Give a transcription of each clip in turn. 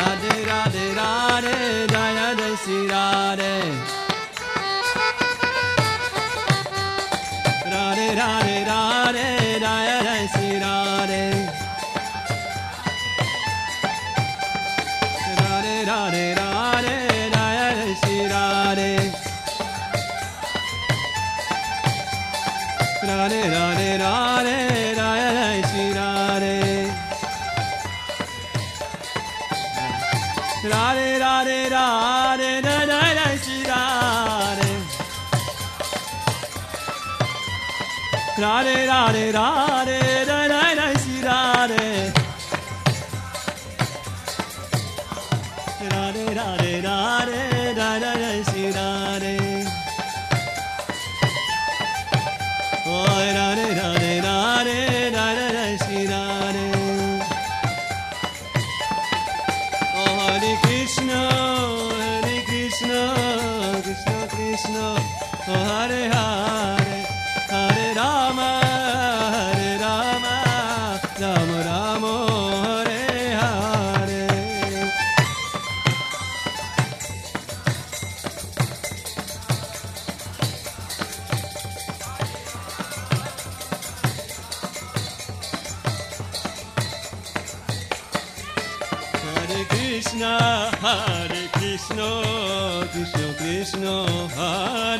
Radhe Radhe Radhe Jaya Shri Radhe. Radhe Radhe Radhe Jaya Shri Radhe. Radhe Radhe Radhe Jaya Shri Radhe. Radhe Radhe Radhe Jaya Radhe Radhe Radhe Radhe Radhe Jaya Jai Shri Radhe Radhe Radhe Radhe Jaya Jai Shri Radhe Oh, Radhe Radhe Radhe Jaya Jai Shri Radhe Oh, Hare Krishna, Hare Krishna, Krishna Krishna, oh Hare, Hare Krishna, Hare Krishna, Krishna Krishna, Hare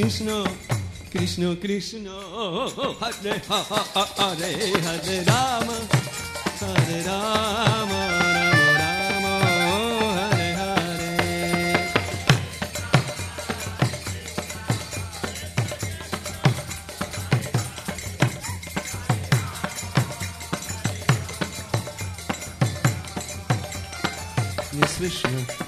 Krishna, Krishna Krishna, Hare Hare, Hare Rama, Hare Rama, Rama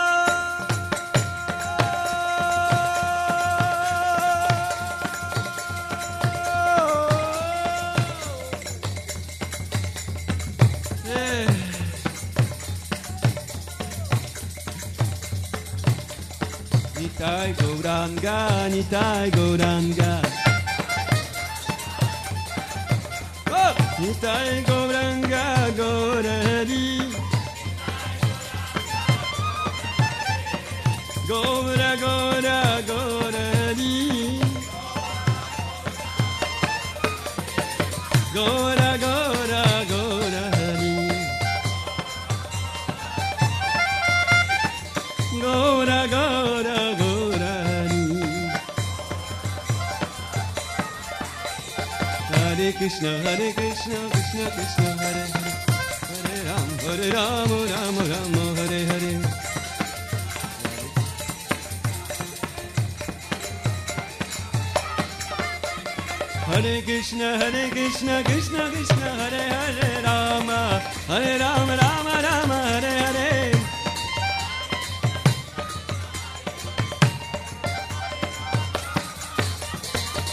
Nitai Gauranga, Nitai Gauranga. Oh! Nitai Gauranga, Gaurari. Gaura, Gaura, Gaurari. Gaura, Gaura, Krishna, Hare Krishna, Krishna Krishna, Hare Hare, Hare Ram, Hare Ram, Ram Ram, Hare Hare. Hare Krishna, Hare Krishna, Krishna Krishna, Hare Hare Rama, Hare Rama, Rama Rama, Hare Hare.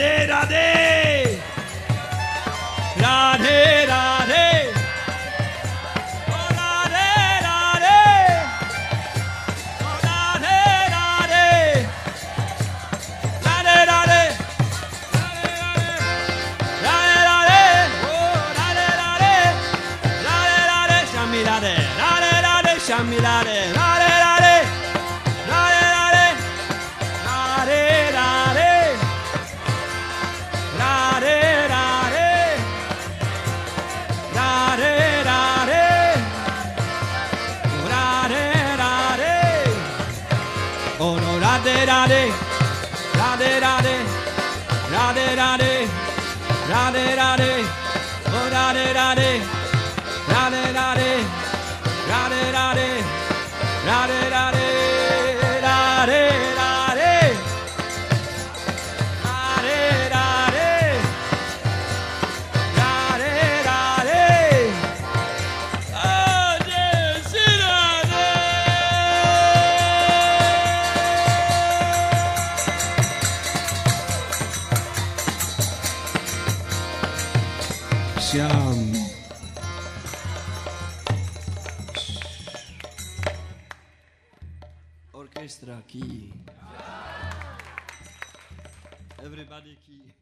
Radhe, Radhe. Radhe, Radhe. Shami la de la Radhe Radhe Radhe Radhe Radhe Radhe Radhe Oh Radhe Radhe se a orquestra aqui, everybody aqui.